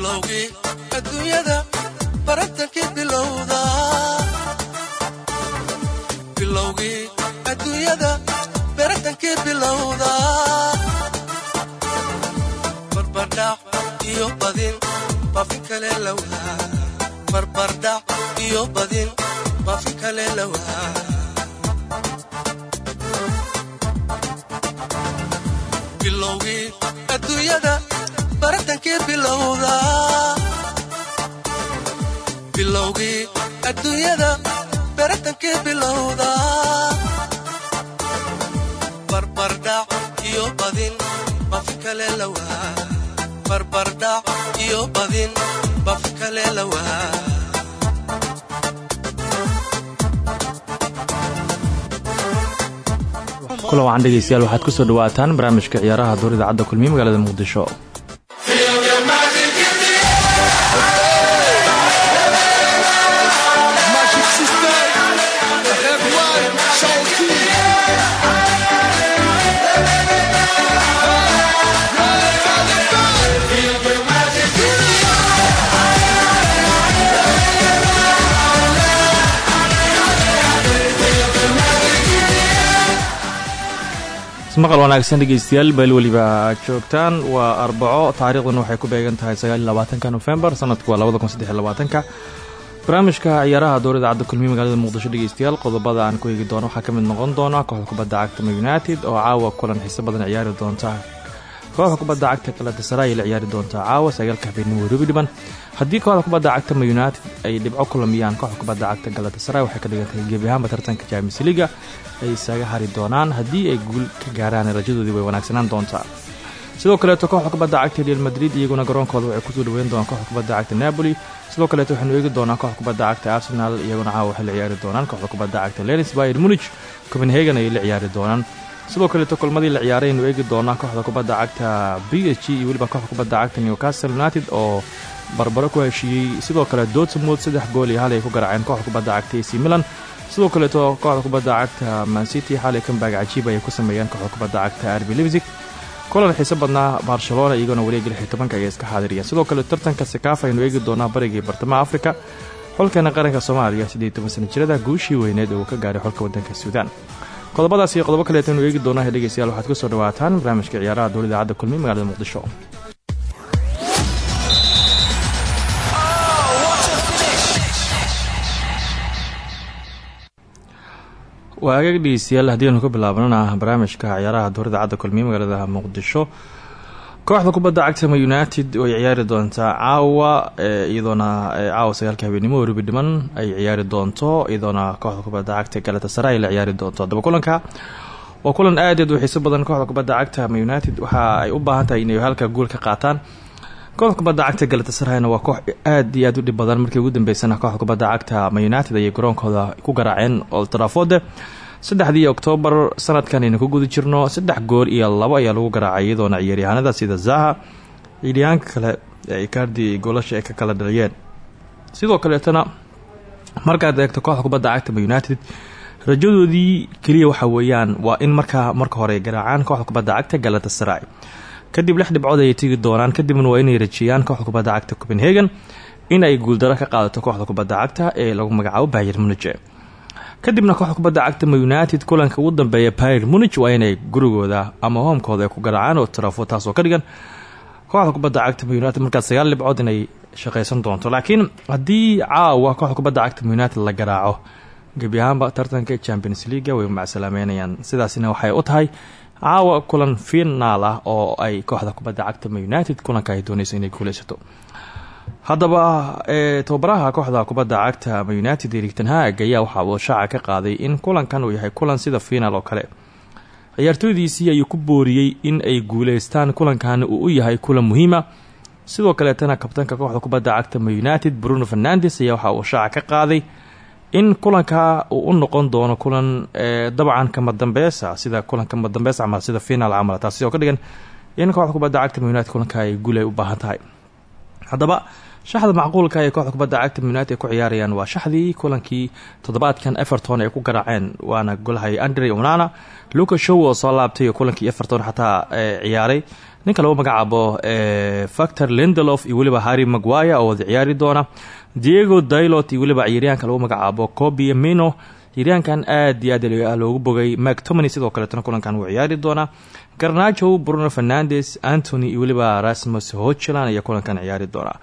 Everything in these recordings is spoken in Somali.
bilowgii adduunyada baratankii bilowda. Bilowgii adduunyada baratankii iyo badin baafin kale lawaa baratankii bilowda bilowgii adduunyada baratankii bilowda barbardhac iyo badin bafi kale lawaa barbardhac iyo badin bafi kale lawaa kula wacan dhegeystayaal waxaad ku soo dhawaataan barnaamijka ciyaaraha duur idaacadda kulmiye magaalada muqdisho maqal wanaagsan dhegeystayaal beel weliba joogtaan. Waa arbaco taariikhduna waxay ku beegan tahay sagaaliyolabaatanka nofembar sanadku waa labada kun barnaamijka ciyaaraha dowr idaacadda kulmiye magaalada muqdisho dhegeystayaal qodobada aan ku eegi doono waxaa ka mid noqon doona kooxda kubadda cagta ma united oo caawa kulan xiise badan ciyaari doonta. Kooxda kubadda cagta galatasaray la ciyaari doontaa caawa sagaalka habeenimo werubi dhiban haddii kooxda kubadda cagta ma united ay dhibco kulamiyaan kooxda kubadda cagta galatasaray waxay ka dhigantahay gebi ahaanba tartanka james liga ay isaga hari doonaan haddii ay guul ka gaaraan rajadoodii way wanaagsanaan doontaa. Sidoo kaleeto kooxda kubadda cagta real madrid iyaguna garoonkooda waxay ku soo dhaweyn doonaan kooxda kubadda cagta napoli. Sidoo kaleeto waxaynu eegi doonaa kooxda kubadda cagta arsenal iyaguna caawa waxay la ciyaari doonaan kooxda kubadda cagta lenis bayer munich copenhagen ayay la ciyaari doonaan. Sidoo kaleeto kulmadii la ciyaaray aynu eegi doonaa kooxda kubadda cagta b iyo weliba kooxda kubadda cagta newcastle united oo barbaro ku heshiiyey sidoo kale dortmund saddex gool iyo hal ay ku garaaceen kooxda kubadda cagta ac milan. Sidoo kaleeto kooxda kubadda cagta mancity xalay kambaag cajiib ayay ku sameeyeen kooxda kubadda cagta arbi libsig kulan xiise badnaa barcelona iyagona weliga lix iyo tobanka ayay iska xaadiriyeen sidoo kale tartanka sakaaf aynu eegi doonaa bariga iyo bartamaha afrika. Xolkeena qaranka soomaaliya siddeed toban jirada guushii weyneed uu ka gaaray xolka waddanka suudaan. Qodobadaas iyo qodobo kaleeta aynu eegi doonaa dhegeystayaal waxaad ku soo dhawaataan barnaamijka ciyaaraha dowla idaacadda kulmiye magaalada muqdisho waa agaag dhegeystayaal haddii aynu ka bilaabanana barnaamijka ciyaaraha dowr idaacadda kulmiye magaalada muqdisho. Kooxda kubadda cagta ma united way ciyaari doontaa caawa iyadoona caawa sagaalka habeenimo rubi dhiman ay ciyaari doonto iyadoona kooxda kubadda cagta galatasare ay la ciyaari doonto. Haddaba kulanka waa kulan aad aad u xiiso badan kooxda kubadda cagta ma united. Waxa ay u baahan tahay inay halka guul ka qaataan kooxda kubadda cagta galatasarayna waa koox aad iyo aad u dhib badan. Markii ugu dambeysana kooxda kubadda cagta ma united ayay garoonkooda ku garaaceen oltrafode saddexdii oktoobar sanadkan aynu ku guda jirno saddex gool iyo labo ayaa lagu garaacay iyadoona ciyaaryahanada sida zaha ciyaaryahaanka kale ee icardi goolasha ay ka kala dhaliyeen sidoo kaleetana markaad eegto kooxda kubadda cagta ma united rajadoodii keliya waxa weeyaan waa in markaa marka hore garaacaan kooxda kubadda cagta galatasaray kadib lix dhibcood ayay tegi doonaan kadibna waa inay rajeeyaan kooxda kubadda cagta copenhagen in ay guuldaro ka qaadato kooxda kubadda cagta ee lagu magacaabo bayer munige kadibna kooxda kubadda cagta united kulanka ugu dambeeya bayer munich waa inay gurigooda ama hoomkooda ku garaacaan oo trafo taasoo ka dhigan. Kooxda kubadda cagta united markaas sagaal dhibcood inay shaqaysan doonto laakiin haddii caawa kooxda kubadda cagta united la garaaco gebi ahaanba tartanka champions leaga way macsalaameynayaan sidaasina waxay u tahay caawa kulan finaal ah oo ay kooxda kubadda cagta ma united kulanka ay dooneyso inay guuleysato haddaba tababaraha kooxda kubadda cagta ma united erigton haag ayaa waxa uu shaaca ka qaaday in kulankan uu yahay kulan sida finaal oo kale. Ciyaartooydiisii ayuu ku booriyey in ay guuleystaan kulankan uu u yahay kulan muhiima. Sidoo kaleetana kabtanka kooxda kubadda cagta ma united bruno fernandes ayaa waxa uu shaaca ka qaaday in kulanka uu u noqon doono kulan dabcan kama dambeesa sida kulan kama dambeys camal sida finaal camal. Taasi oo ka dhigan in kooxda kubadda cagta ma united kulanka ay guul ay u baahan tahay. Haddaba shaxda macquulka ee kooxda kubadda cagta united ay ku ciyaarayaan waa shaxdii kulankii toddobaadkan everton ay ku garaaceen waana golahay andre onana luca show oo soo laabtay oo kulankii everton xataa ciyaaray ninka lagu magacaabo factor lendelof iyo weliba harry maguire oo wada ciyaari doona. Diego dailot iyo weliba ciyaaryahanka lagu magacaabo cobi mino. Ciyaaryahankan aad iyo aad loogu bogay mactomany sidoo kaleetna kulankan wuu ciyaari doonaa. Garnajo bruno fernandes antony iyo weliba rasmus hochland ayaa kulankan ciyaari doonaa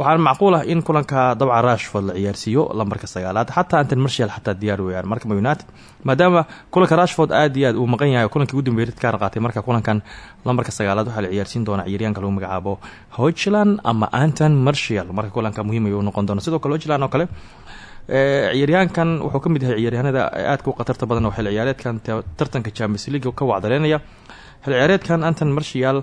waxaana macquul ah in kulanka dabcan rashford la ciyaarsiiyo lambarka sagaalaad. Xataa anton marshal xataa diyaar weyaan marka united maadaama kulanka rashford aad iyo aad uu maqan yahay kulankii ugu dambeeyay ka qaatay marka kulankan lambarka sagaalaad waxaa la ciyaarsiin doonaa ciyaaryaanka lagu magacaabo hochland ama anton marshal marka kulanka muhiim ayuu noqon doona sidoo kale hochland oo kale ciyaaryahankan wuxuu ka mid yahay ciyaaryahanada aadka u khatarta badan oo xil ciyaareedkan tartanka champions league ka wacdareynaya xil ciyaareedkan anton marshal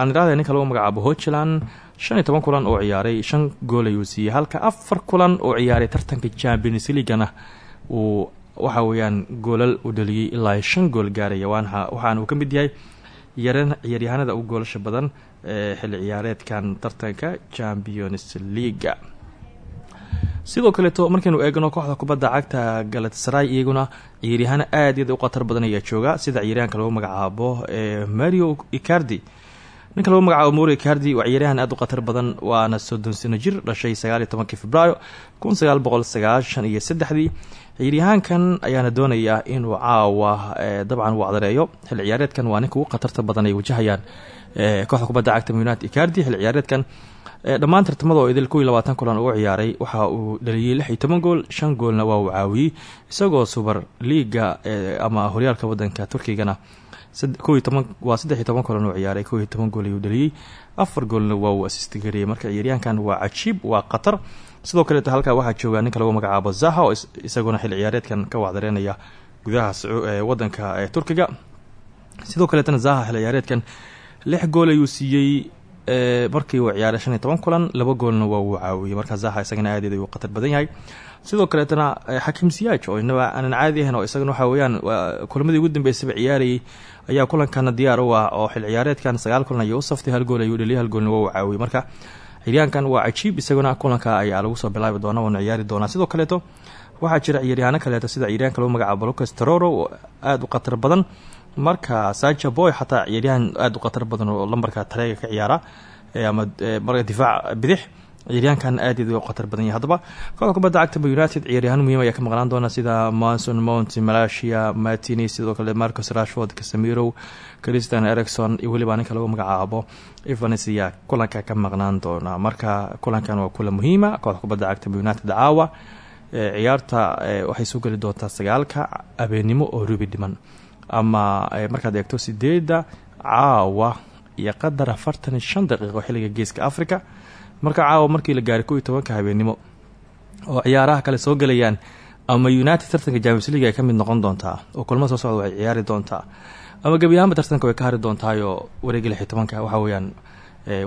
aan idhahda ninka lagu magacaabo hochland shan iyo toban kulan oo ciyaaray shan gool ayuu siiyey. Halka afar kulan oo ciyaaray tartanka champions leaguana uu waxa weeyaan goolal u dhaliyey ilaa shan gool gaaraya. Waxaana uu ka mid yahay ciyaaryahanada ugu goolasha badan ee xilli ciyaareedkan tartanka champions leaga sidoo kaleeto markaynu eegno kooxda kubadda cagta galatasaray iyaguna ciyaaryahaano aad iyaad u khatar badan ayaa jooga. Sida ciyaaryahanka lagu magacaabo mario icardi ninka lagu magacaabo moro icardi waa ciyaaryahan aad u khatar badan waana soddon sano jir dhashay sagaaliyo tobankii februaayo kun sagaal ayaana doonaya inuu caawa dabcan uu cdareeyo xil ciyaareedkan waa ninka ugu khatarta badan ay wajahayaan kooxda kubadda cagta united icardi xil ciyaareedkan dhammaan tartamada oo idil kow iyo labaatan kulan ugu ciyaaray waxa uu dhaliyey lix gool shan goolna waa uu caawiyey isagoo subar liiga ama horyaalka wadanka turkigana kow iyo toban waa saddex iyo toban kulan uu ciyaaray kow iyo toban gool ayuu dhaliyey afar goolna waa uu asistigariyey marka ciyaaryahankan waa cajiib waa khatar. Sidoo kaleeto halkaa waxaa jooga ninka lagu magacaabo zaha oo isaguna xil ciyaareedkan ka wacdareynaya gudaha wadanka turkiga. Sidoo kaleetana zaha xil ciyaareedkan lix gool ayuu siiyey markii uu ciyaaray shan iyo toban kulan laba goolna waa uu caawiyey markaa zaha isagana aad ayuu khatar badan yahay sidoo kaleetana xakiim siyaaj oo inaba aanan caadi ahayn oo isagana waxa weeyaan kulamadii ugu dambeysaba ciyaarayay ayaa kulankana diyaar u ah oo xil ciyaareedkan sagaal kulan ayuu u hal gool ayuu dhaliyay hal goolna waa caawiyey. Marka ciyaaryahankan waa cajiib isaguna kulanka ayaa lagu soo bilaabi doona waana ciyaari doonaa. Sidoo kaleeto waxaa jira ciyaaryahaano kaleeto sida ciyaaryahanka lagu magacaabo lucas tororo oo aada u khatar badan. Marka saja boy xataa ciyaaryahan aada u khatar badan oo lambarka tareega ka ciyaara ama marka difaac bidix ciyaaryahankan aad u khatar badan yahay. Haddaba kooxda kubadda cagta united ciyaaryahaan muhiim ayaa ka maqnaan doona sida manson mount malasia martini sidoo kale marcus rashford casamiro christian ericson iyo weliba ninka lagu magacaabo evans ayaa kulanka ka maqnaan doona. Marka kulankan waa kulan muhiima. Kooxda kubadda cagta united caawa ciyaarta waxay soo geli doontaa sagaalka abeenimo oo rubi dhiman. Ama markaad eegto sideedda caawa iyo qadar afartan daqiiqo xilliga geeska africa marka caawa markii la gaaray kow iyo tobanka habeenimo oo ciyaaraha kale soo gelayaan ama united tartanka james league ay ka mid noqon doontaa oo kulmada soo socda waxay ciyaari doontaa ama gebi ahaanba tartanka way ka hari doontaayoo wareegi lix iyo tobanka waxa weeyaan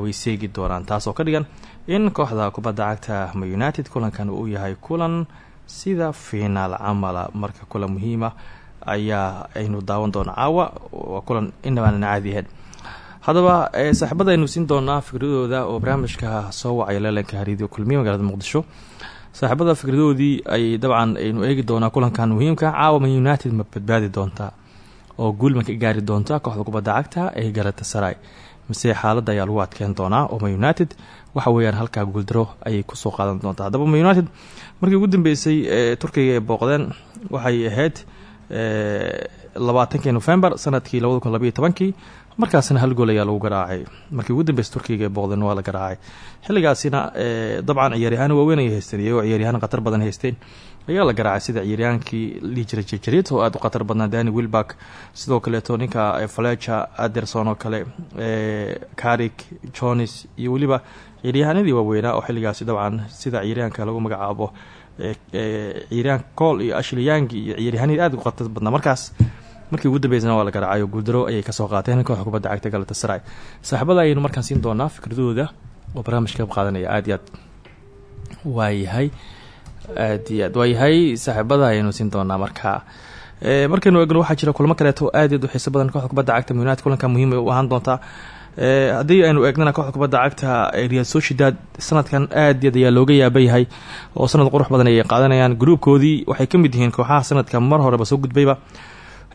way seegi doonaan. Taasoo ka dhigan in kooxda kubadda cagta ma united kulankan uu yahay kulan sida fiinaal camala. Marka kulan muhiima ayaa aynu daawan doona caawa waa kulan inabaanan caadi ahayn haddaba saaxiibada aynu siin doonaa fikradooda oo barnaamijka soo wacaya leelanka hariidio kulmiye magaalada muqdisho. Saaxiibada fikradoodii ay dabcan aynu eegi doonaa kulankan muhiimka caawa man united ma badbaadi oo guulma gaari doonta kooxda kubadda cagta ee galatasaray mise xaaladda ayaa lagu adkeyn doonaa oo man united waxa weeyaan halkaa guuldaro ayay ku soo qaadan doontaa. Haddaba man united markii ugu dambeysay turkiga ay booqdeen waxay ahayd labaatankii november sannadkii labada kun markaasina hal gool ayaa lagu garaacay. Markii ugu dambeysa turkiga ee booqdeen waa la garaacay. Xilligaasina dabcan ciyaaryahaan waaweyn ay haysteen iyagoo ciyaaryahaan khatar badan haysteen. Ayaa la garaacay sida ciyaaryahankii lii jiray jejerit oo aada u dani wilbark sidoo kaleeto ninka faleja aderson oo kale carik jones iyo weliba ciyaaryahaanadii waaweynaa oo xilligaasi dabcan sida ciyaaryahanka lagu magacaabo ciyaaryahan col iyo ashliyangi iyo ciyaaryahanadii aada u khatar markaas markii ugu dambeysana waa la garaacay oo guuldaro ayay ka soo qaateen kooxda kubadda cagta galatasaray. Saaxiibada ayaynu markaan siin doonaa fikradooda oo barnaamijka qayb qaadanaya. Aada iyo aad. Waayahay aad iyo aad. Waayahay saaxiibada ayaynu siin doonaa marka. Markaynu eegno waxaa jira kulamo kaleeto aad iyaad u xiiso badan. Kooxda kubadda cagta united kulanka muhiim ay u ahaan doontaa. Haddii aynu eegnana kooxda kubadda cagta real sociedad sanadkan aad iyaad ayaa looga yaaba yahay oo sanad qurux badan ayay qaadanayaan. Gruubkoodii waxay ka mid yihiin kooxaha sanadka mar horeba soo gudbayba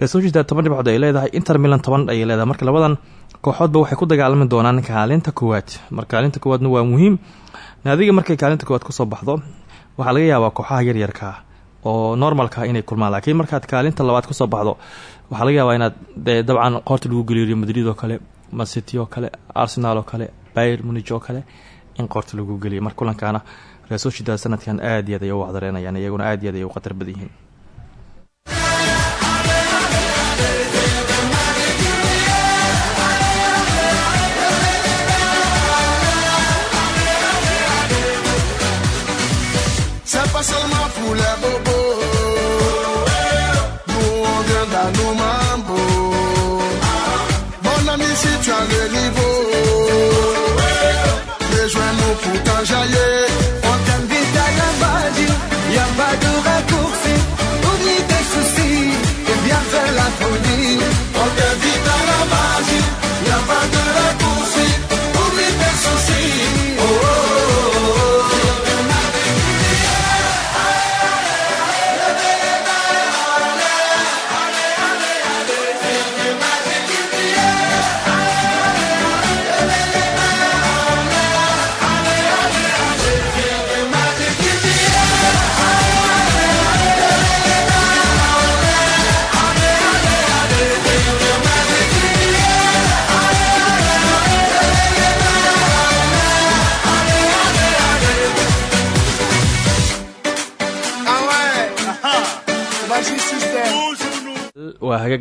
real sociedad toban dhibcood ay leedahay. Inter milan toban ayay leedahay. Marka labadan kooxoodba waxay ku dagaalami doonaan kaalinta koowaad. Marka kaalinta koowaadna waa muhiim. Naadiga markay kaalinta koowaad ku soo baxdo waxaa laga yaabaa kooxaha yaryarkaa oo normalka inay kulmaan. Laakiin markaad kaalinta labaad ku soo baxdo waxaa laga yaabaa inaad dabcan qoorta lagu geliyo madrid oo kale mancity oo kale arsenal oo kale byr munij oo kale in qoorta lagu geliyo. Marka kulankaana real sociedad sanadkan aad iyo aad ay u iyaguna aad iyo aad ay u badan yihiin ami, si tu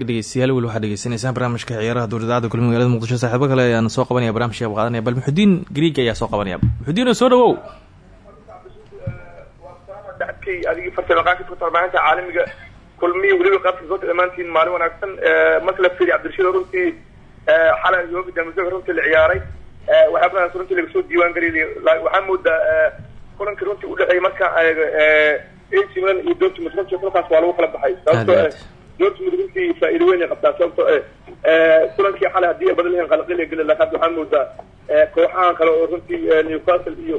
hagaag dhegeystayaal weli waxaad dhegeysanaysaan barnaamijka ciyaaraha dowladacada kulmi magaalada muqdisho saaxiibo kale ayaan soo qabanaya barnamijka qaadanaya bal muxudiin griig ayaa soo qabanaya. Muxudiin oo soo dhawow adigii farsamaqaanka farsamaahinta caalamiga kulmiyi weliba qaabka soo dhammaantiin maalin wanaagsan marka la fiiriy cabdirashiid runtii xalay yooga daamisoga runtii la ciyaaray waxyaabadaas runtii laga soo diiwaan geliyay waxaa moodaa kulanka runtii udhexeeyay marka AC Milan iyo Dortmund runtii kulankaas waa lagu kala baxay. Sababtoo Dortmund runtii faa'iido weyn ay qabtaa sababtoo ah kulankii xalay haddii ay badan lahayn qalqil ay gelin laakiin hadda waxaa moodaa kooxahan kale oo runtii Newcastle iyo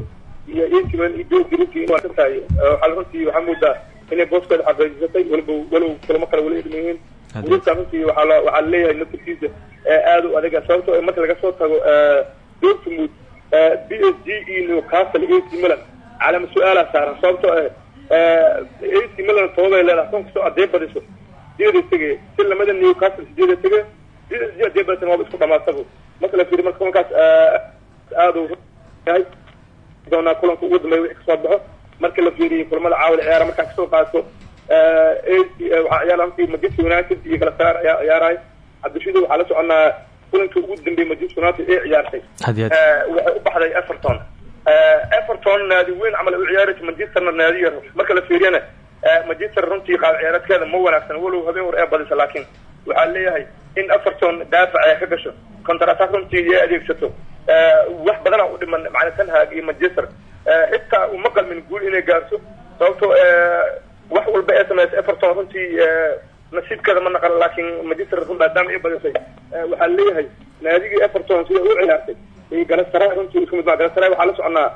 iyo Milan iyo Dortmund runtii inuu arkan tahay waxaa runtii waxaa moodaa inay booskooda xaqiijisatay waliba walow kulamo kale weli idmin yihiin. Gruubka runtii waxaa la waxaa leeyahay naftirkiisa aad u adag sababtoo ah marka laga soo tago Dortmund b s g iyo Newcastle AC Milan calama su'aalaa saaran sababtoo ah AC Milan toobay leedahay kon kastoo addee badiso sideeda tege si lamada Newcastle sideeda tege b s g addee badisana waaba isku dhamaataba marka la fiiriyo marka kulankaas aad u yahay doonaa kulanka ugu dambeeya wixii ka soo baxo marka la fiiriyo kulamada caawil ciyaara markaa ka soo qaato AC waxaa ciyaara runtii Manchester United iyo kala saar ayaa ciyaaraya cabdishiid waxaa la soconaa kulanka ugu dambeeyay Manchester United ee ciyaartay. Waxay u baxday Everton. Everton naadi weyn camal u ciyaaraysa Manchesterna naadi yar marka la fiiriyana Manchester runtii qaab ciyaareedkeeda ma wanaagsan walow habeen hore ee badisa laakiin waxaa leeyahay in Everton daafac ay ka gasho counter attack runtii ay adeegsato. Wax badana u dhiman macna Ten Hag iyo Manchester xitaa uma qalmin guul inay gaarto sababtoo wax walba ee sameysay Everton runtii nasiibkeeda ma naqan laakiin Manchester run maadaama ay badisay. Waxaa leeyahay naadigii Everton sida u ciyaartay iyo Galatasaray runtii isku mid ma Galatasaray waxaa la soconaa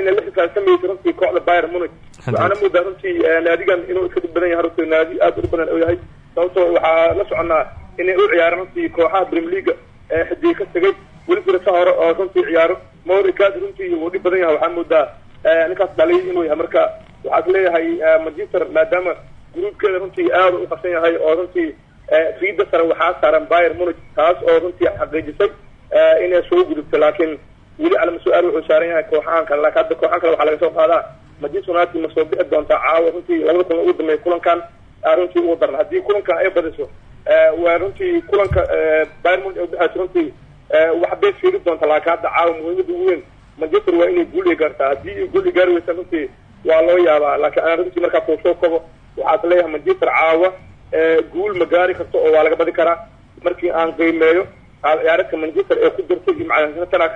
inay la xisaabtamayso runtii kooxda Bayern Munich. Waxaana moodaa runtii naadigan inuu iska dhib badan yahay runtii naadi aad u dhib badan uu yahay. Sababtoo waxaa la soconaa inay u ciyaaraan runtii kooxaha Premier League xidii ka tagay weli firasa hore oo runtii ciyaaro. Mauricas runtii wuu dhib badan yahay waxaa moodaa ninkaas dhalay inuu yahay marka waxaad leeyahay Manchester maadaama gruubkeeda runtii aad u qasan yahay oo runtii fiida sare waxaa saaran Bayern Munich taas oo runtii xaqiijisay inay soo gudubto laakiin weli calama su'aal wuxuu saaran yahay kooxahan kale laakiin hadda kooxahan kale waxaa laga soo qaadaa. Manchester United ma soo bixi doontaa? Caawa runtii labada kulan ugu dambeeya kulankan runtii ugu daran haddii kulankan ay badiso waa runtii kulanka Munich ay bixayso runtii wax bay fiiri doonta laakiin hadda caawa muhiimada ugu weyn Manchester waa inay guul ay gaartaa. Haddii ay guul ay gaari weysa runtii waa loo yaabaa. Laakiin aan runtii markaa kuu soo kobo waxaad leeyahay Manchester caawa guul ma gaari karto oo waa laga badi karaa. Markii aan qiimeeyo ciyaaradka Manchester ee ku jirtay iyo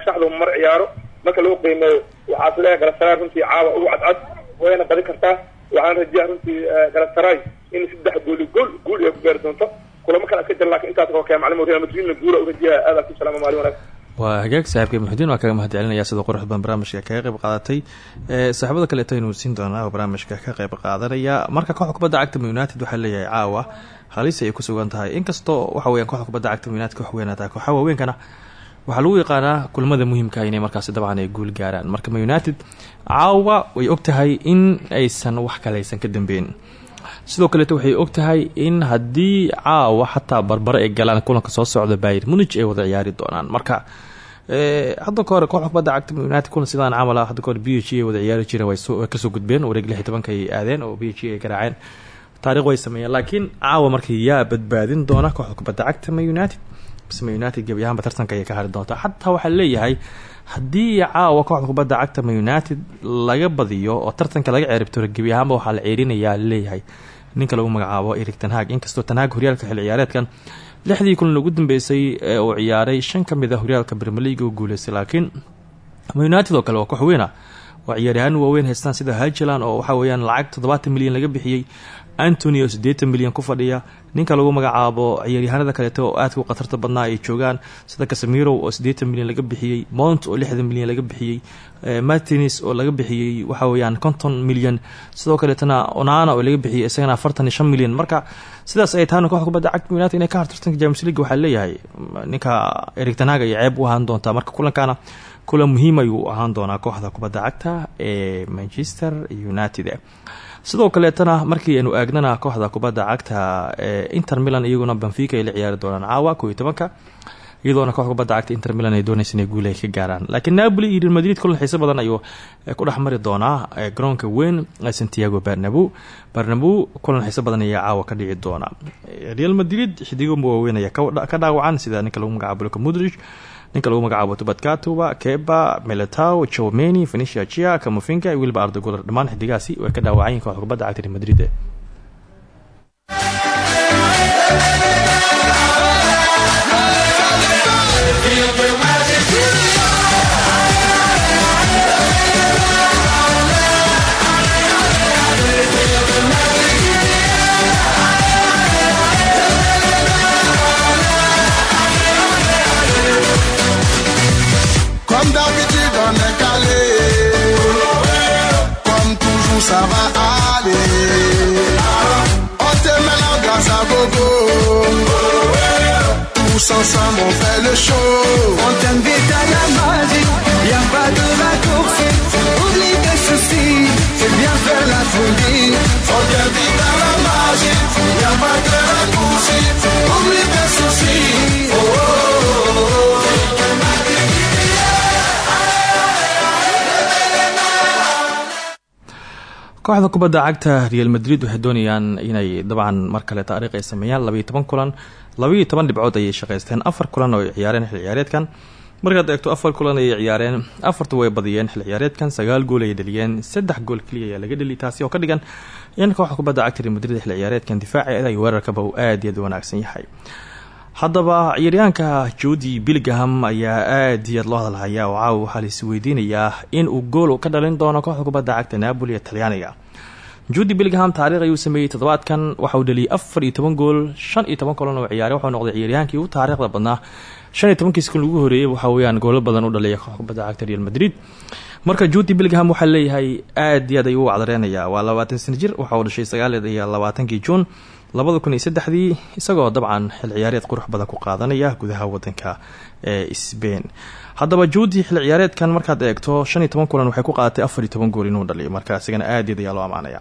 shaxdu mar ciyaaro. Marka loo qiimeeyo waxaad leeyahay Galatasaray runtii caawa ugu cadcad wayna badi kartaa. Waxaan rajayaa runtii Galatasaray in saddex gool gool guul ay ku gaari doonto. Kulamo kale ka jira laakiin intaas oo kale macalin Real Madrid guul u aad ku salaamo maalin wanaagsan waa hagaag saaxiibka muxudiin waa kaga mahad celinaya sidoo qurux badan barnaamijka kaga qayb qaadatay. Ee saaxiibada kaleeto aynu siin doonaa oo barnaamijka ka qayb qaadanaya. Marka kooxda kubadda cagta united waxaa leeyahay caawa. Halis ay ku sugan tahay. Inkastoo waxa weeyaan kooxda kubadda cagta united koox weyn tahay kooxa waaweenkana waxaa lagu yaqaanaa kulamada muhiimka inay markaasi dabcan ay guul gaaraan. Marka united caawa way ogtahay in aysan wax kale aysan ka dambeyn sidoo kaleeto waxay ogtahay in haddii caawa xataa barbare ay galaan kulanka soo socda bayr munich ay wada ciyaari doonaan. Marka hadda ka hore kooxda cagta united kulan sidaan camal ah hadda ka hore b ay wada ciyaari jireen way ka soo gudbeen wareeg lix iyo tobanka ay aadeen oo b ay garaaceen taariikh way sameeyeen laakiin caawa markii yaa badbaadin doona kooxda cagta united. Bs ma united gebi ahaanba tartanka ayay ka hari doontaa xataa waxaa leeyahay haddii caawa kooxda kubadda cagta united laga badiyo oo tartanka laga ceeribtiro gebi ahaanba waxaa la ceerinayaa leeyahay ninka lagu magacaabo eric tanhaag inkastoo tanhaag horyaalka xil ciyaareedkan lixdii kulan ugu dambeysay ee uu ciyaaray shan ka mid a horyaalka premier league u guuleystay laakiin united oo kale waa koox weyna waa ciyaaryahaan waaweyn haystaan sida hajiland oo waxaa weyaan lacag toddobaatan milyan laga bixiyey antony oo siddeetan milyan ku fadhiya. Ninka lagu magacaabo ciyaaryahanada kaleeto oo aadka u khatarta badnaa ay joogaan sida casamirow oo siddeetan milyan laga bixiyey mount oo lixdan milyan laga bixiyey martines oo laga bixiyey waxaa weyaan konton milyan. Sidoo kaleetana onana oo laga bixiyey isagana afartan iyo marka sidaas ay tahana koxda kubadda cagta united inay ka hartartanka james league waxaa leeyahay ninka erig tanaag ay ceeb u ahaan doontaa marka kulankaana kulan muhiim ayuu ahaan doonaa kooxda kubadda cagta ee manchester united sidoo kaleetana markii aynu aagnana kooxda kubadda cagta ee inter milan iyaguna benfica ay la ciyaari doonaan. Caawa koo iyo tobanka iyadoona kooxda kubadda cagta inter milan ay doonaysa inay guul ay ka gaaraan. Laakiin napoli iyo real madrid kulan xiise badan ayuu ku dhex doonaa garoonka weyn santiago barnabo barnabo kulan xiise badan ayaa caawa ka dhici doona. Real madrid xidigo waaweyn ayaa ka dhaawacan sida ninka lagu magacaabo luka mudrich ninka lagu magacaabo tubadkatuba keba meletow jomeni fenicia chia kamofinka iyo weliba ardagolar dhammaan xidigaasi way ka dhaawacayiin kooxda kubadda cagta real madrid Va aller On te gogo Tous ensemble on fait le show On t'invite à la magie, y a pas de raccourci. Oublie tes soucis, c'est bien faire la folie. On t'invite à la magie Y'a pas de raccourci kooxda kubadda cagta real madrid waxay doonayaan inay dabcan mar kale taariikh ay sameeyaan labaiyo toban kulan. Labaiyo toban dhibcood ayay shaqaysteen. Afar kulan oo ay ciyaareen xil ciyaareedkan. Markaad eegto afar kulan ayay ciyaareen. Afarta way badiyeen xil ciyaareedkan. Sagaal gool ayay dhaliyeen. Saddex gool keliya ayaa laga dheli taasi oo ka dhigan in kooxda kubadda cagta real madrid xil ciyaareedkan difaaceeda iyo weerarkaba uu aad iyo aad u wanaagsan yahay haddaba ciyaaryahanka judi bilgaham ayaa aad iyo aad loo hadalhayaa. Oo caawa waxaa lais in uu gool ka dhalin doono kooxda kubadda cagta napoli ee talyaaniga. Judi bilgaham taariikh ayuu sameeyey toddobaadkan waxa uu dhaliyay afar iyo toban gool shan iyo toban kulan oo ciyaaray wuxuu noqday ciyaaryahankii ugu taariikhda badnaa. Shan iyo tobankiis kun ugu horeeyay waxa weeyaan goolo badan u dhalaya kooxda kubadda cagta real madrid. Marka judi bilgaham waxaa leeyahay aad iyo aad ayuu u wacdareenayaa waa labaatan sana jir waxa uu dhashay sagaal iyo labaatankii juun labada kun iyo saddexdii isagoo dabcan xil ciyaareed qurux badan ku qaadanaya gudaha wadanka ee sbain haddaba juudi xil ciyaareedkan markaad eegto shan iyo toban kulan waxay ku qaadatay afar iyo toban gool inuu dhaliyo. Marka isigana aad ayaa loo amaanaya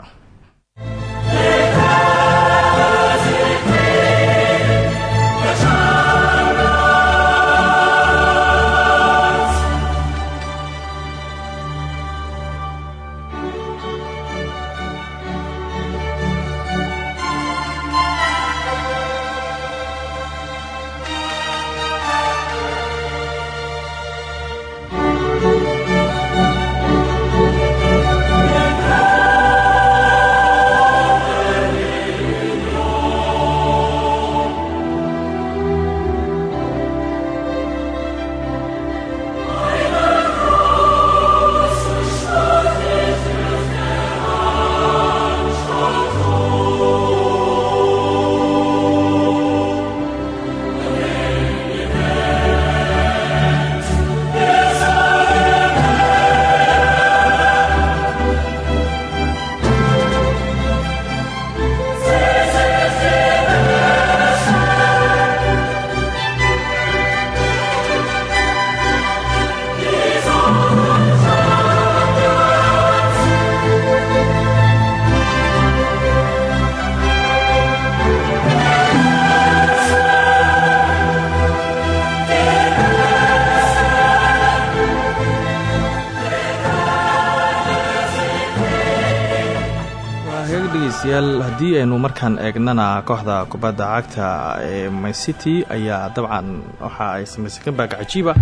dhegeystayaal haddii aynu markaan eegnana kooxda kubadda cagta ee mycity ayaa dabcan waxa ay samaysay kambaag cajiiba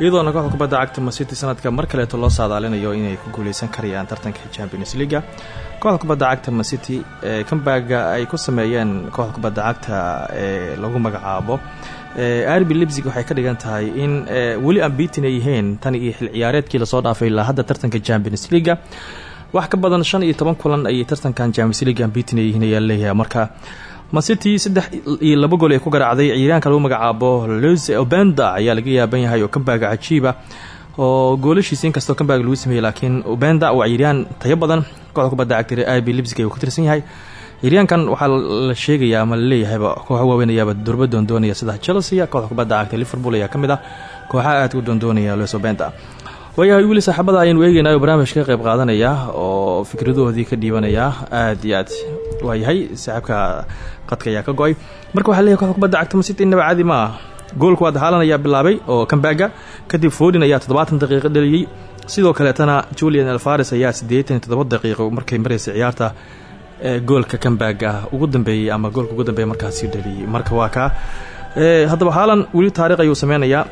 iyadoona kooxda kubadda cagta mycity sanadka mar kaleeto loo saadaalinayo inay ku guuleysan karayaan tartanka champions leaga kooxda kubadda cagta mycity ee kambaaga ay ku sameeyeen kooxda kubadda cagta ee lagu magacaabo arbi libsig waxay ka dhigan tahay in weli ambitin ay yihiin tan iyo xil ciyaareedkii la soo dhaafay ilaa hadda tartanka champions leaga wax ka badan shan iyo toban kulan ayay tartankan champions league ambitin ay yihiin ayaa leeyahay. Marka macity saddex iyo laba gool ay ku garaacday. Ciyaaryaanka lagu magacaabo lose obenda ayaa laga yaaban yahay oo kambaaga cajiiba oo goolashiisa inkastoo kambaaga lagu sameeyey laakiin obenda waa ciyaaryahan tayo badan. Kooxda kubadda cagta arbi libsig ayuu ka tirsan yahay. Ciyaaryaankan waxaa la sheegayaa ama laleeyahayba kooxa waaweyn ayaaba durba doondoonaya sida chelsea kooxda kubadda cagta liverpool ayaa ka mid ah. Kooxaha aadka u doondoonaya losobenta waayahay weli saaxiibada ayaynu eegeynaa barnaamijka ka qayb qaadanaya oo fikradahoodii ka dhiibanaya. Aad iyo aad waayahay saaxiibka qadka ayaa ka go'ay. Marka waxaa leeyahy kooxda kubadda masiti inaba caadi ma goolku waa ayaa bilaabay oo kambaaga kadib foodin ayaa daqiiqo dhaliyey sidoo kaleetana julian alfares ayaa siddeetan iyo toddoba daqiiqo markay maraysay ciyaarta goolka kambaaga ugu dambeeyey ama goolka ugu dambeeya markaasi dhaliyey marka waa kaa haddaba haalan weli taariikh ayuu sameynayaa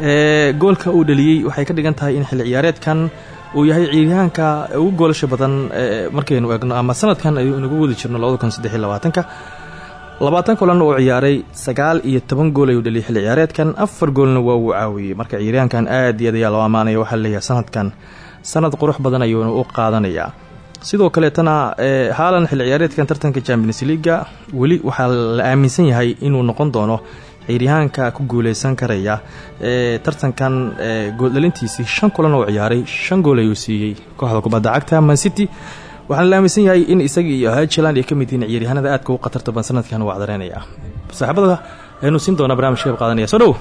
goolka uu dhaliyey waxay ka dhigan tahay in xilli ciyaareedkan uu yahay ciyaaryahanka ugu goolasha badan markaynu eegno ama sanadkan aynugu wadi jirno labada kun saddex iyo labaatanka. Labaatan kulan uu ciyaaray sagaal iyo toban gool ayuu dhaliyay xilli ciyaareedkan. Afar goolna waa uu caawiyey. Marka ciyaaryahankan aad iyo aad ayaa loo ammaanaya waxaa leeyahay sanadkan. Sanad qurux badan ayuuna u qaadanayaa. Sidoo kaleetana haalan xilli ciyaareedkan tartanka champions leaga weli waxaa la aaminsan yahay inuu noqon doono ciyaaryahaanka ku guuleysan karaya ee tartankan gooldhalintiisii shan kulan oo ciyaaray shan gool ayuu siiyey kooxda kubadda cagta mancity waxaana la aaminsan yahay in isaga iyo highland ay ka mid yihiin ciyaaryahanada aadka u khatarta badan sanadkan waa cadareynaya saaxiibada aynu siin doonaa barnamijka qayb qaadanaya. Soo dhow.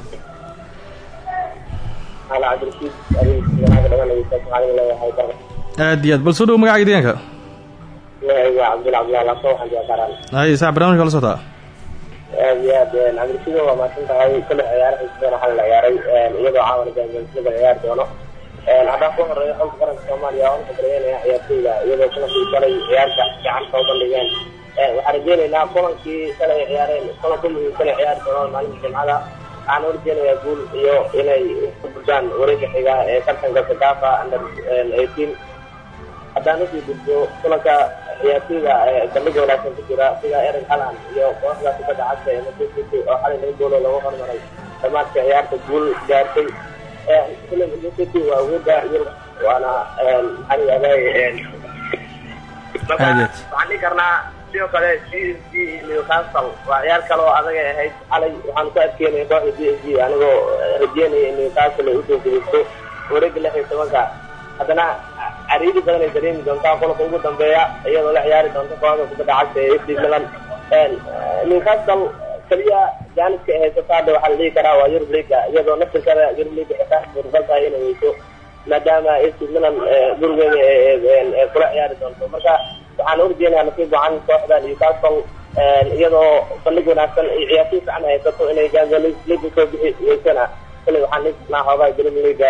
Aad iyo aad bal soo dhow magacaga deegaanka. Hay saa barnamijka la socotaa aad iyo aad cabdirashido waa mahadsan tahay kale ciyaarahiisa waxaa la ciyaaray iyadoo caawana gaangaansiga ciyaari doono. Haddaan ku horeeyo xulka qaranka soomaaliya oo kabareynaya ciyaartooyda iyadoo kulankii shalay ciyaarta fiican soo bandhigeen. Waxaan rajeynaynaa kulankii shalay ciyaareen kulanka muhiimsan ay ciyaari doonaan maalinta jimcada. Waxaan urjeenayaa guul iyo inay ku gudbaan wareega xiga ee tartanka sakafa under eighteen. Haddaan u sii gudbo kulanka ciyaartooyda bandhiga wanaagsan ku jira sida erin haland iyo kooxda kubadda cagta ee manchester city oo xalay laga goolo lagu hormaray dhammaadka ciyaarta guul gaartay city waa awoodda yurub waana maxaa layihahday waxaan dhihi karnaa sidoo kale c s g newcastle waa ciyaar kale oo adag ay ahayd xalay waxaan ku adkeynaya kooxda c s g anigoo rajeynaya in newcastle ay u soo gudubto wareega lix iyo tobanka haddana cariiri badan ay dareemi doontaa kulanka ugu dambeeya iyadoo la ciyaari doonto kooxda kubadda cagta ee fc milan. Newcastle kaliya jaaniska ay haysato hadda waxaa la dhihi karaa waa yurub liga iyadoo naftirkada yurub liga xitaa suurgal tahay inay weyso maadaama fc milan gurigeeda ee kula ciyaari doonto. Marka waxaan urjeenayaa nasiib wacan kooxda newcastle iyadoo bandhig wanaagsan iyo ciyaartoy fiican haysato inay gaangalis liga soo bixi weysana kale waxaan dhihnaa hoogaa premier liga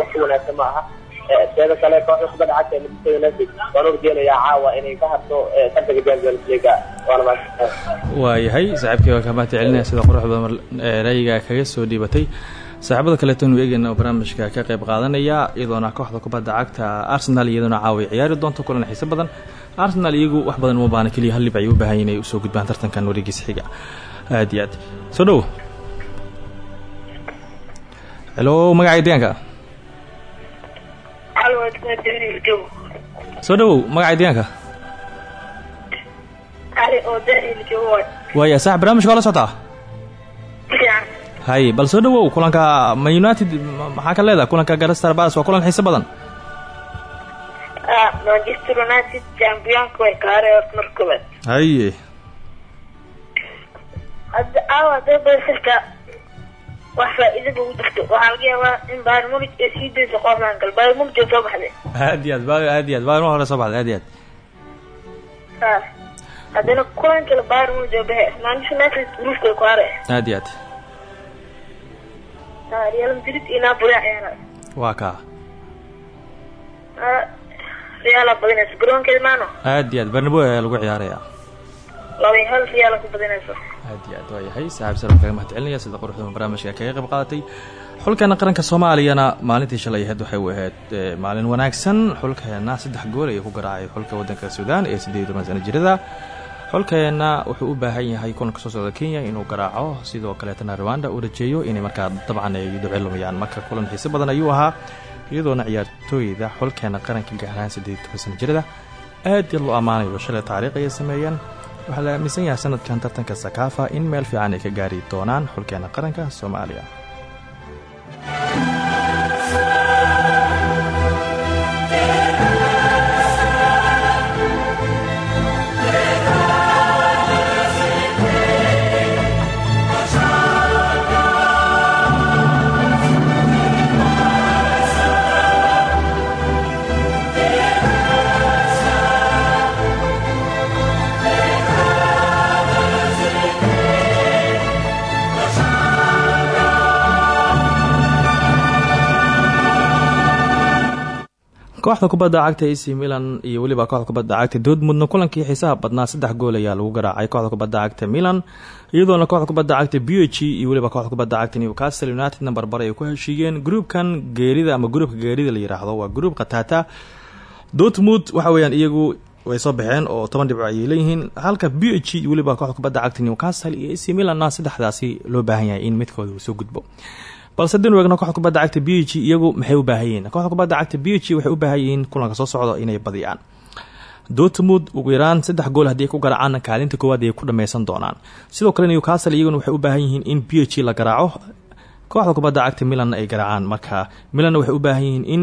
wax wanaagsan ma aha teeda kale kooxda kubadda cagta ee manchester united waan urjeenayaa caawa inay ka harto tartanka champions leaga waana maadsan waayahay saaxiibkii waa kamaata celinaya sida quruxda raayiga kaga soo dhiibatay. Saaxiibada kaleetonu eegeyna oo barnaamijka ka qayb qaadanaya iyadoona kooxda kubadda cagta arsenal iyadoona caawa ciyaari doonto kulan xiise badan. Arsenal iyagu wax badan uma baana keliya hal dhib u baahan yihiin ay u soo gudbaan tartankan wareegiisa xiga. Aad iyo aad. Soo dhow. Helo magacay deegaanka soo dhowow magacay deegaanka waaya saaxib barnamijka waa la socotaa hay bal soo dhowow kulanka ma united maxaa ka leedahay kulanka garstar bas waa kulan xiise badan haye wax faa-iidaba ugu jirto waxaa laga yaabaa in munich ay sii dayso kooxdan gal bayr munich ay soo baxday. Aad iyo aad ba aad iyo aad. Baa mar hore soo baxday aad iyo aad. Ha. Haddana kulan kale bayr munich oo baxe manchester united gruufka ku haray aad iyo aad. Real madrid iyo napoli aa ciyaara waa kaa Real badinayso garoonkeeda maano aad iyo aad. Barnabo ayaa lagu ciyaaraya laba hal Real ku badinayso. Aad iyo aad waa yahay. Saaxiib sare kaga mahad celinaya sida quruxda barnaamijka kaga qayb qaadatay xulkeena qaranka soomaaliyana maalintii shalay ahayd waxay u ahayd eh, maalin wanaagsan. Xulkeena saddex gool ayay ku garaacay xulka wadanka suudaan ee siddeed iyo toban sana jirada xulkeena wuxuu u baahan yahay kulanka soo socda kenya inuu garaaco. Sidoo kaleetana rwanda uu rajeeyo inay markaa dabcan ay duce lumayaan marka kulan xiise badan ayuu ahaa iyadoona ciyaartooyda xulkeena qaranka gaar ahaan siddeed iyo toban sana jirada aad iyo loo ammaanayo shalay taariikh ayay sameeyeen waxaa la aaminsan yahay sanadkan tartanka sakaafa in meel fiican ay ka gaari doonaan xulkeena qaranka soomaaliya kooxda kubadda cagta ac milan iyo weliba kooxda kubadda cagta dortmundna kulankii xiisaha badnaa saddex gool ayaa lagu garaacay kooxda kubadda cagta milan iyadoona kooxda kubadda cagta b h iyo weliba kooxda kubadda cagta newcastle unitedna barbare ay ku heshiiyeen gruubkan geerida ama gruubka geerida la yiraahdo waa gruub khatata dortmund waxa weeyaan iyagu way soo baxeen oo toban dhibco ayay leeyihiin halka b h iyo weliba kooxda kubadda cagta newcastle iyo ac milanna saddexdaasi loo baahan yahay in midkooda uu soo gudbo balse eegno koxda kubadda cagta b h iyagu maxay u baahan koxda kubadda cagta b waxay u baahan kulanka soo socda inay badiyaan. Dortmund ugu yaraan saddex gool haddii ay ku garaacaan kaalinta koowaad ayay ku dhameysan doonaan. Sidoo kale newcastle iyaguna waxay u baahan in b la garaaco. Kooxda kubadda cagta milanna ay garaacaan marka milanna waxay u baahan in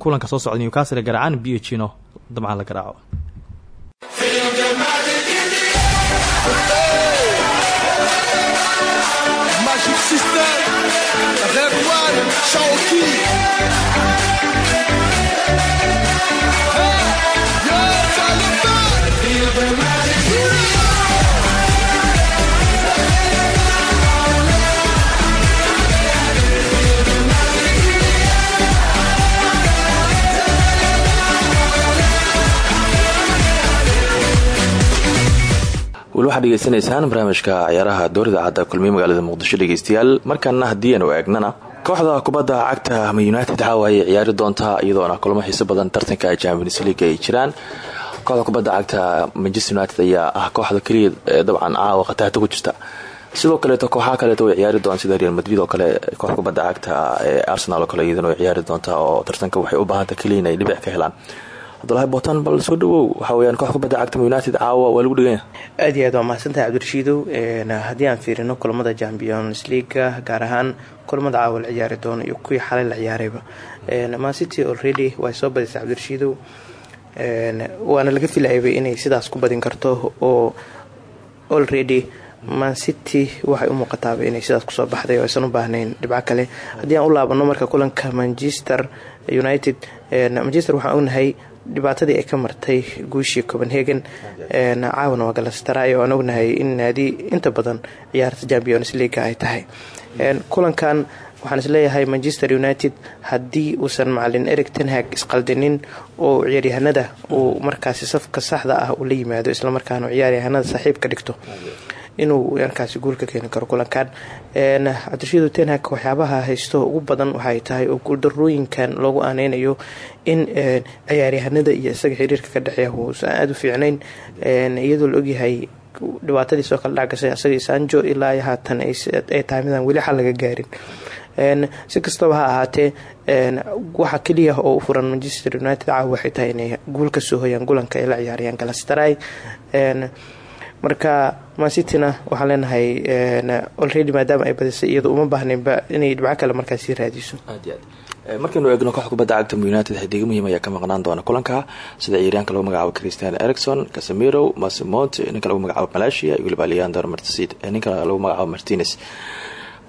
kulanka soo socda newcastle ay garaacaan no dabcan la garaaco waxaad dhegeysanaysaan barnaamijka ciyaaraha dowrida cadda kulmiye magaalada muqdisho dhegeystayaal markaana haddii aanu eegnana kooxda kubadda cagta ma united caawa ayay ciyaari doontaa iyadoona kulamo xiiso badan tartanka champions league ay jiraan. Kooxda kubadda cagta manchester united ayaa ah kooxda keliya dabcan caawa khataata ku jirta. Sidoo kaleeto kooxaha kaleeto way ciyaari doonaan sida real madrid oo kale kooxda kubadda cagta arsenal oo kale iyadana way ciyaari doontaa oo tartanka waxay u baahanta keliya inay dhibic ka helaan cabdulahi botan bal soo dhawow waxa weyaan kooxda kubadda cagta united caawa waa lagu dhiganya aad iyo aad waa mahadsantahay cabdirashiidow haddii aan fiirino kulamada champions leaga gaar ahaan kulamada caawa la ciyaari doono iyo kuwii xalay la ciyaarayba mancity already way soo badisay cabdirashiidow waana laga filayaba inay sidaas ku badin karto oo already mancity waxay u muuqataaba inay sidaas ku soo baxday. Oo aysan u baahnayn dhibco kale. Haddii aan u laabano marka kulanka manchester united manchester waxaan ognahay dhibaatadii ay ka martay guushii copenhagen caawana waa galastaraay oo aan ognahay in naadi inta badan ciyaarta champions leaga ay tahay. Kulankan waxaan is leeyahay manchester united haddii uusan macalin eric tenhag isqaldinin oo ciyaaryahanada uu markaasi safka saxda ah uu la yimaado islamarkaana ciyaaryahanada saaxiib ka dhigto inuu markaasi guul ka keeni karo kulankan cabdirashiid tenhag waxyaabaha haysto ugu badan waxay tahay oo guuldarooyinkan loogu aaneynayo in ciyaaryahanada iyo isaga xiriirka ka dhexeeya uusan aada u fiicnayn. Iyadoo la ogyahay dhibaatadiisoo kala dhacgasay isaga sanjo ilaa haatan ay tahay midaan xal laga gaarin. Si kastaba ha ahaatee waxa keliya oo u furan manchester united caawa waxay tahay inay guul soo hoyaan gulanka ay la ciyaarayaan galastray marka mancityna waxaan leenahay already maadaama ay badisay iyado uma baahnaynba inay dhibco kale markaas sii raadiso. Aad markaynu eegno kooxda kubadda cagta united xidigo muhiim ayaa ka maqnaan doona kulanka sida ciyaaryaanka lagu magacaabo christian ericson casemiro masimont ninka lagu magacaabo malaysia iyo weliba leander martsid ninka lagu magacaabo martinez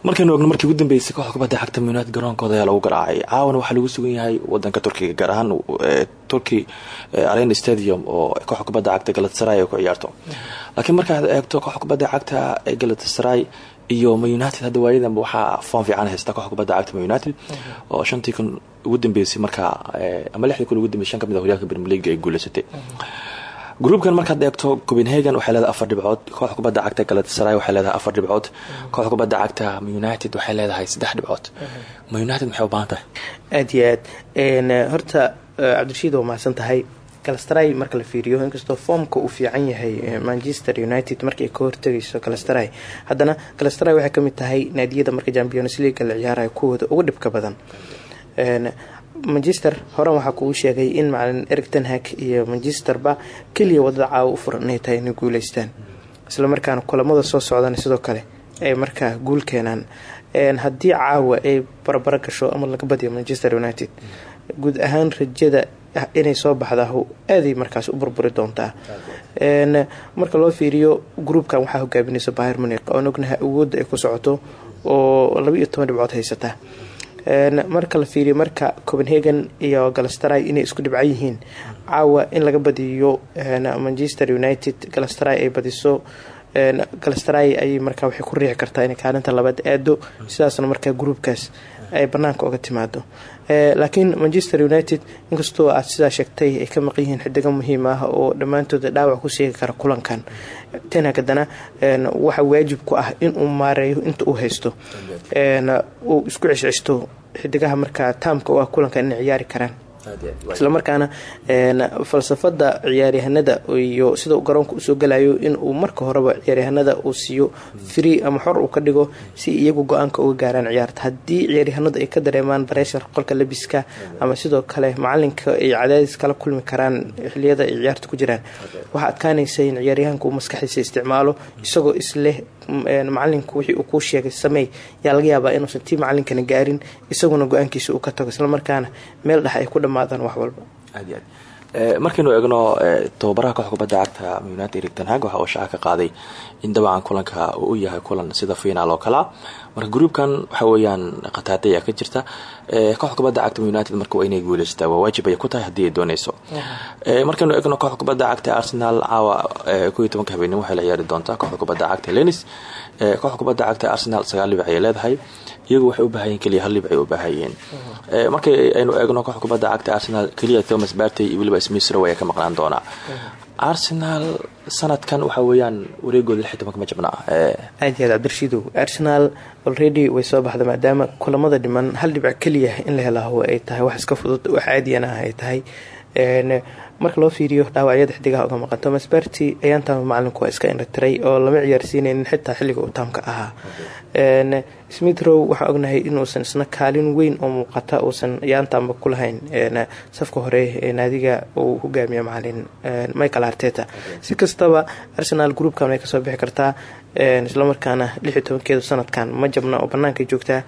markaynu eegno markii ugu dambeysay kooxda kubadda cagta united garoonkooda ayaa lagu garaacay. Caawana waxaa lagu sugan yahay wadanka turkiga gaar ahaan turkey arena stadium oo kooxda kubadda cagta galatasaray ay ku ciyaarto. Laakiin markaad eegto kooxda kubadda cagta ee galatasaray iyo ma united hadda waayadanba waxaa foom fiican haysta kooxda kubadda cagta ma united oo shantii kun ugu dambeysay markaa ama lixdii kun ugu dambeysay shan ka mid a horyaalka premier league ay guuleysatay gruubkan markaad eegto copenhagen waxay leedahay afar dhibcood kooxda kubadda cagta galatasaray waxay leedahay afar dhibcood kooxda kubadda cagta united waxay leedahay saddex dhibcood. Ma united maxay u baahan tahay? Iyo aad. Horta cabdirashiid waa mahadsan tahay. Galastray marka la fiiriyo inkastoo foomka uu fiican yahay manchester united markii ay ka hortagayso galastray haddana galastray waxay ka mid tahay naadiyada marka champions league la ciyaarayo kuwooda ugu dhibka badan manchester horan waxaa kugu sheegay in macalin eric tenhag iyo manchesterba keliya waddada caawa u furan inay tahay inay guuleystaan islamarkaana kulamada soo socdana sidoo kale ay markaa guul keenaan. Haddii caawa ay barbaro gasho ama laga badiyo manchester united guud ahaan rajada inay soo baxdaa aaday markaas u burburi doontaa. Marka loo fiiriyo gruubkan waxaa hogaaminaysa bahir muniq oon ognahay awoodda ay ku socoto oo laba iyo toban dhibcood haysata marka la fiiriyo marka copenhagen iyo galastray inay isku dhibcan caawa in laga badiyo manchester united. Galastray ay badiso galastray ayay markaa waxay ku riixi kartaa inay kaalinta labaad aado sidaasna markaa gruubkaas ay banaanka oga timaado. Laakiin manchester united inkastoo aad sidaa sheegtay ay ka maqan yihiin xidigo muhiim ah oo dhammaantooda dhaawac ku sheegi kara kulankan. Tenhag haddana waxaa waajib ku ah inuu maareeyo inta uu haysto. Uu isku ceshceshto xidigaha markaa taamka u ah kulankan inay ciyaari karaan islamarkaana falsafada ciyaaryahanada iyo sida uu garoonka u soo galayo inuu marka horeba ciyaaryahanada uu siiyo free ama xor uu ka dhigo si iyagu go'aanka uga gaaraan ciyaarta. Haddii ciyaaryahanadu ay ka dareemaan bareshar qolka labiska ama sidoo kale macalinka ay cadaadis kala kulmi karaan xiliyada ay ciyaarta ku jiraan waxaa adkaanaysa in ciyaaryahanka uu maskaxdiisa isticmaalo isagoo isleh macalinku wixii uu kuu sheegay sameey yaa laga yaabaa inuusan tii macalinkana gaarin isaguna go'aankiisa uu ka tago islamarkaana meel dhex ay ku dhammaadaan wax walba markaynu eegno tababaraha kooxda kubadda cagta united erik tenhag waxa uu shaaca ka qaaday in dabcan kulanka uu u yahay kulan sida finaal oo kalea marka gruubkan waxa weeyaan khataadaya ka jirta. Kooxda kubadda cagta united marka waa inay guuleystaa waa waajib ay ku tahay haddii ay dooneyso markaynu eegno kubadda cagta arsenal caawa ko iyo tobanka habeenimo waxay la ciyaari doontaa kooxda kubadda cagta lenis kooxda cagta arsenal sagaal libac ayay leedahay iyagu waxay u baahan yihiin keliya hal libac ay u baahan yihiin markay aynu eegno kooxda kubadda cagta arsenal keliya thomas bartey iyo weliba smithrow ayaa ka maqnaan doonaa arsenal sanadkan waxa weeyaan wareegooda lix tobanka ma jabnaa aad iyo aad cabdirashiidow arsenal already way soo baxda maadaama kulamada dhiman hal dhibac keliya in la helaaho ay tahay wax iska fudud wax caadiyana ah ay tahay marka loo fiiriyo dhaawacyada xidigaha uga maqan thomas barty ayaantaama macalinku waa iska indhatiray oo lama ciyaarsiineynin xitaa xilliga uu taamka ahaa. Smithrow waxaan ognahay inuusan isna kaalin weyn oo muuqata uusan ayaantaanba ku lahayn. Safka hore ee naadiga uu hogaamiya macalin michael arteta. Si kastaba arsenal groupkan way ka soo bixi kartaa islamarkaana lix iyo tobankeedu sanadkan. Ma jabna oo banaanka joogtaa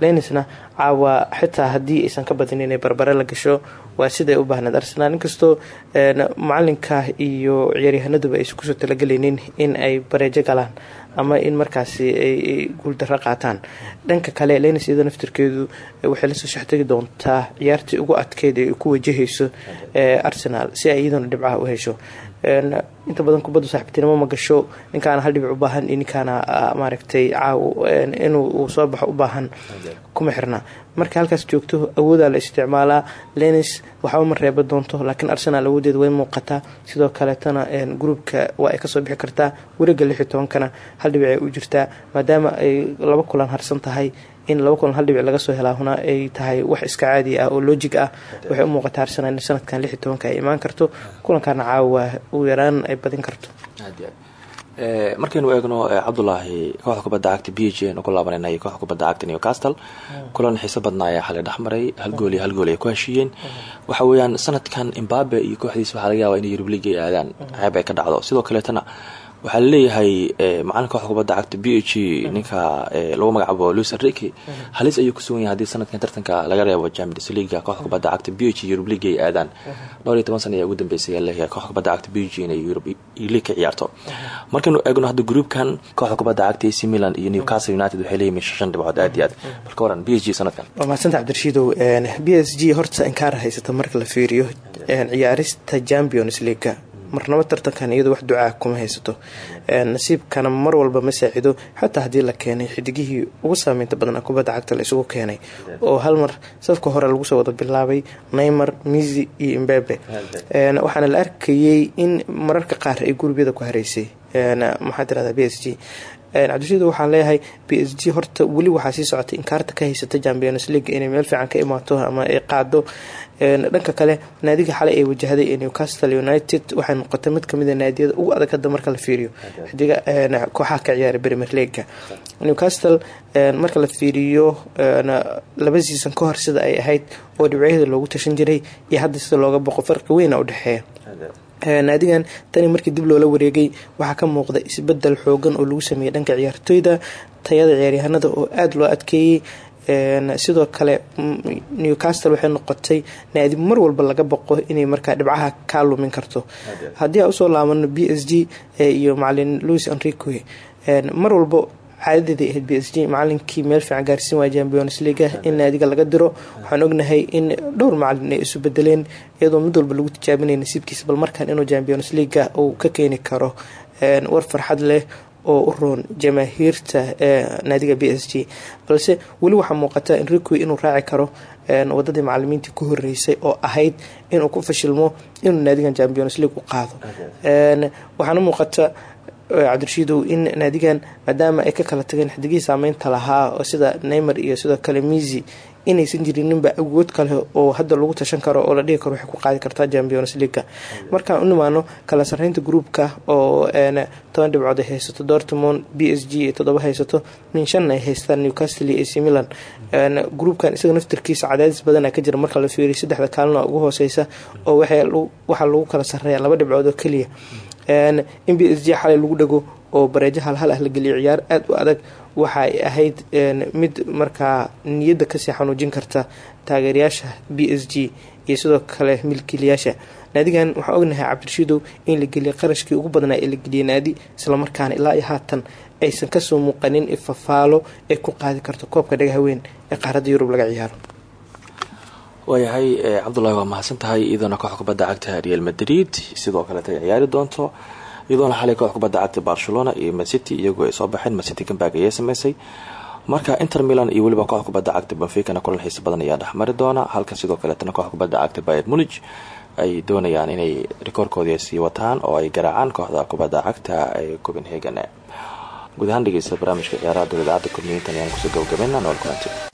lenisna caawa xitaa haddii aysan ka badin barbare la gasho waa siday u baahneed arsenal inkastoo macalinka iyo ciyaaryahaanaduba aysan ku soo talagelaynin in ay bareejo galaan ama in markaasi ay guuldaro qaataan. Dhanka kale lenis iyadoo naftirkeedu waxay la soo shextagi doontaa ciyaartii ugu adkeyd ee ku wajahayso arsenal si ay iyaduna dhibcaha u hesho inta badan kubaddu saaxiibtinimo ma gasho ninkaana hal dhibic u baahan iyo ninkaana maaragtay caaw inuu soo baxo u baahan kuma xirna. Marka halkaas joogto awoodaa la isticmaalaa. Lenis waxba ma reeba doonto laakiin arsenal awoodeeda way muuqataa. Sidoo kaleetana gruubka waa ay ka soo bixi kartaa wareega lix iyo tobankana hal dhibic ay u jirtaa maadaama ay laba kulan harsan tahay in laba kulan hal dhibic laga soo helaa huna ay tahay wax iska caadi ah oo loojig ah. Waxay u muuqataa arsenal in sanadkan lix iyo tobanka ay imaan karto. Kulankaana caawa ugu yaraan ay badin karto. Markaynu eegno cabdulaahi kooxda kubadda cagta b g nu ku laabananay kooxda kubadda cagta newcastle. Kulan xiiso badnaa ayaa xalay dhexmaray. Hal gool iyo hal gool ay ku heshiiyeen. Waxa weeyaan sanadkan imbabe iyo kooxdiisa waxaa laga yaabaa inay yurub ay aadaan. Ceeb ay ka dhacdo. Sidoo kaleetana waxaa la leeyahay macalinka kooxda kubadda cagta b h ninka lagu magacaabo luis enrique. Halis ayuu ku sugan yahay haddii sanadkan tartanka laga reebo champions leaga kooxda kubadda cagta b h yurub league ay aadaan. Dhowr iyo toban sana ayaa ugu dambeysay ayaa leeyahay kubadda cagta b h inay yurub league ka ciyaarto. Markaynu eegno hadda groupkan kooxda kubadda cagta ac milan iyo newcastle united waxay leeyihiin shan dhibcood aad iyo aad. Balka waran b h g sanadkan waa cabdirashiidow b s g horta inkaar haysata marka la fiiriyo ciyaarista champions leaga marnabo tartankan iyadoo wax ducaa kuma haysato. Nasiibkana mar walba ma saacido xataa haddii la keenay xidigihii ugu saameynta badan kubadda cagta la isugu keenay. Oo hal mar safka hore lagu soo wada bilaabay neymar misi iyo imbebe waxaana la arkayay in mararka qaar ay gurubyada ku hareysay. Maxaa tirahdaa b s g cabdishiid waxaan leeyahay b s g horta weli waxaa sii socotay in kaarta ka haysata champions league inay meel fiican ka imaato ama ay qaado dhanka kale naadiga xalay ay wajahday ee newcastle united waxay noqotay mid ka mid a naadiyada ugu adag marka la fiiriyo. Xidiga kooxaha ka ciyaara premier leaga newcastle marka la fiiriyo laba season ka hor sida ay ahayd oo dhibcaheeda loogu tashan jiray iyo hadda sida looga boqo farqi weyna u dhexeeya naadigan tani markii dib loola wareegay waxaa ka muuqda isbeddel xoogan oo lagu sameeyey dhanka ciyaartooyda tayada ciyaaryahanada oo aada loo adkeeyey. Sidoo kale newcastle waxay noqotay naadi mar walba laga boqo inay markaa dhibcaha kaa lumin karto. Haddii aan u soo laabano b s g iyo macalin louis enrique mar walba caadadeeda ahayd b s g macalinkii meel fiican gaarsiin waaya champions leaga in naadiga laga diro. Waxaan ognahay in dhowr macalin ay isu bedeleen iyadoo mid walba lagu tijaabinaya nasiibkiisa bal markaan inuu champions leaga uu ka keeni karo war farxad leh oo u roon jamaahiirta naadiga b s g. Balse weli waxaa muuqata enriqui inuu raaci karo wadadii macalimiintii ku horeysay oo ahayd inuu ku fashilmo inuu naadigan champions league u qaado. Waxaana muuqata cabdirashiidow in naadigan maadaama ay ka kala tageen xidigihii saameynta lahaa oo sida neymar iyo sidoo kale misi inaysan jirininba awood kale oo hadda lagu tashan karo oo la dhihi karo waxay ku qaadi kartaa champions leaga markaan u nimaano kala sareynta groupka oo toban dhibcood ay haysato dortmond b s g ay todoba haysato min shan ay haystaan newcastle iyo ac milan. Groupkan isaga naftirkiisa cadaadis badana ka jira. Marka la fiiriyo saddexda kaalina ugu hooseysa oo waxaa lagu kala sareeya laba dhibcood oo keliya in b s g xalay lagu dhago oo bareejo halhal ah la geliyo ciyaar aada u adag waxa ay ahayd mid markaa niyadda ka sii xanuujin karta taageerayaasha b s g iyo sidoo kale milkiilayaasha. Naadigan waxaan ognahay cabdirashiidow in la geliyay qarashkii ugu badnaa ee la geliyay naadi islamarkaana ilaa iyo haatan aysan ka soo muuqanin ifafaalo ay ku qaadi karto koobka dhagahaweyn ee qaaradda yurub laga ciyaaro waayahay cabdullahi waa mahadsan tahay iyadoona koox kubadda cagta real madrid sidoo kaleeta ay ciyaari doonto. Iyadoona xalay koox kubadda cagta barcelona iyo mancity iyagoo ay soo baxeen mancity gambag ayay sameysay. Marka inter milan iyo weliba koox kubadda cagta benficana kulan xiisa badan ayaa dhexmari doona halka sidoo kaleetana koox kubadda cagta bayer munig ay doonayaan inay rikoorkoodii sii wataan oo ay garaacaan kooxda kubadda cagta ee copenhagen. Guud ahaan dhegeysta ciyaaraha dowladda cadda kulmiyiintan ayaan ku soo gabagabayna nool kulanti